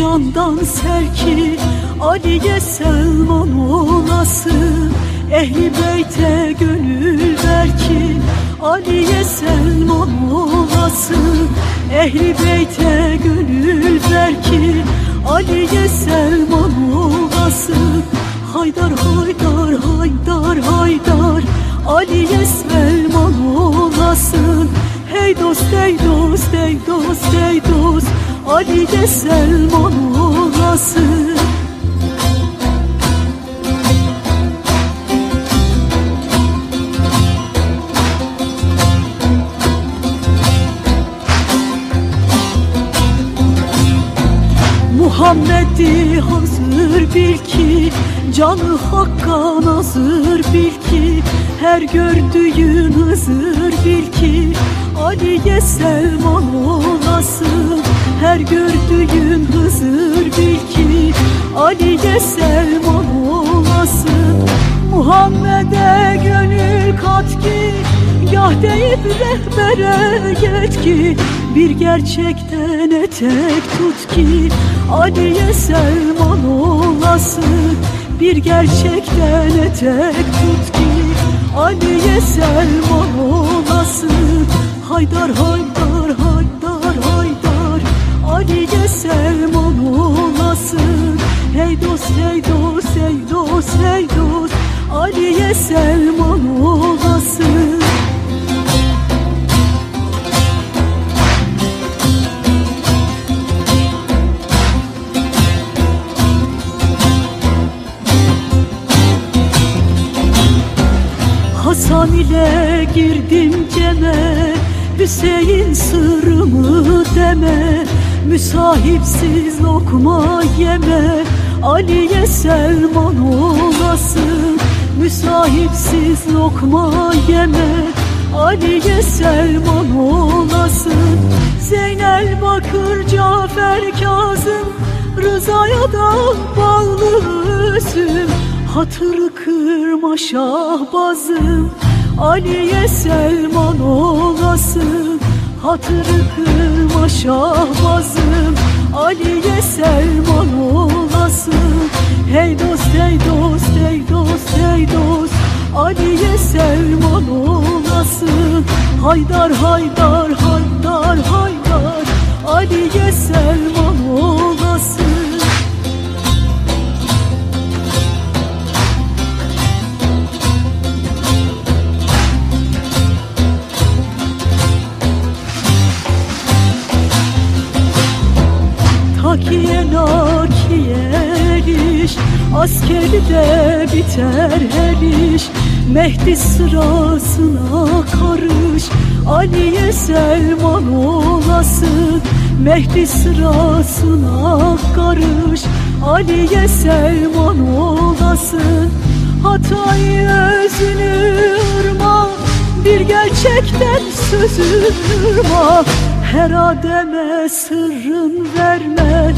candan serki Ali'ye Selman olasın Ehli beyte gönül ver ki Ali'ye Selman olasın Ehli beyte gönül ver ki Ali'ye Selman olasın Haydar haydar haydar haydar Ali'ye Selman olasın Hey dost hey dost hey dost hey dost Ali'ye Selman olasın Muhammed'i hazır bil ki Canı hakka nazır bil ki Her gördüğün hızır bil ki Ali'ye Selman olasın. Her gördüğün hızır bil ki Ali'ye Selman olasın. Muhammed'e gönül kat ki Gah deyip rehbere geç ki Bir gerçekten etek tut ki Ali'ye Selman olasın. Bir gerçekten etek tut ki Ali'ye Selman olasın. Haydar haydar haydar haydar. Ali'ye Selman olasın. Hey dost hey dost hey dost hey dost. Ali'ye Selman olasın Hasan ile girdim ceme Hüseyin sırrımı deme Müsahipsiz lokma yeme Ali'ye Selman olasın Müsahipsiz lokma yeme Ali'ye Selman olasın. Zeynel Bakır Cafer Kazım Rıza'ya da bağlı özüm Hatır kırma şahbazım Ali'ye Selman olasın Hatır kırma şahbazım Ali'ye Selman olasın Hey dost hey dost hey dost hey dost Ali'ye Selman olasın Haydar haydar haydar haydar Ali'ye Selman olasın Askerde biter her iş. Mehdi sırasına karış. Ali'ye Selman olasın Mehdi sırasına karış. Ali'ye Selman olasın Hatayı özünü ırma Bir gerçekten sözü ırma her ademe sırrın verme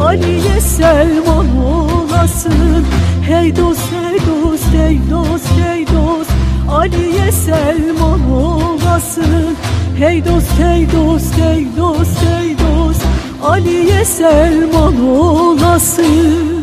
Ali'ye Selman olasın. Hey dost hey dost hey dost hey dost. Ali'ye Selman olasın. Hey dost hey dost hey dost hey dost. Ali'ye Selman olasın